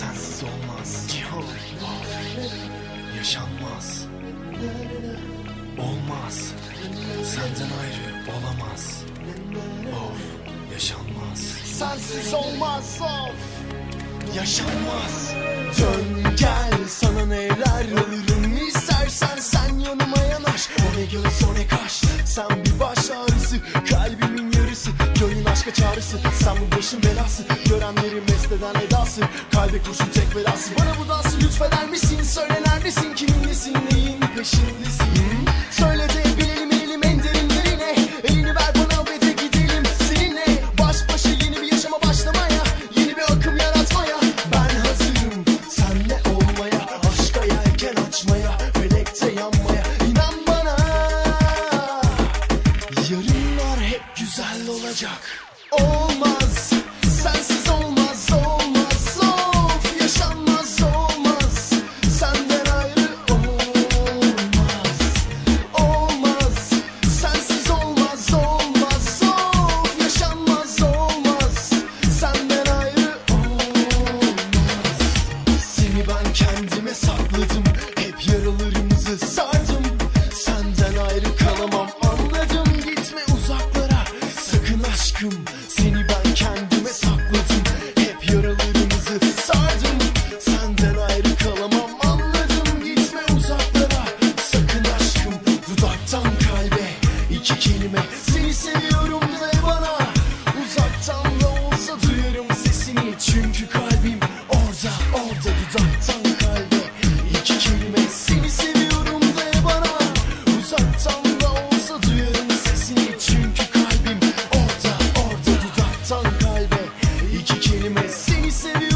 Sensiz olmaz. Cihan Yaşanmaz. Olmaz. Senden ayrı olamaz. Of Yaşanmaz. Sensiz olmaz of. Yaşanmaz yanaş O ne göz o ne kaş sen bir baş ağrısı Kalbimin yarısı. Köyün aşka çağrısı Sen bu başın belası. Görenleri mest eden edası Kalbe kurşun tek belası. Bana bu dansı lütfeder misin söyle neredesin kimin nesin neyin peşindesin olacak. Olmaz iki kelime. Seni seviyorum de bana. Uzaktan da olsa duyarım sesini. Çünkü kalbim orada orada dudaktan kalbe. İki kelime. Seni seviyorum de bana. Uzaktan da olsa duyarım sesini. Çünkü kalbim orada orada dudaktan kalbe. İki kelime. Seni seviyorum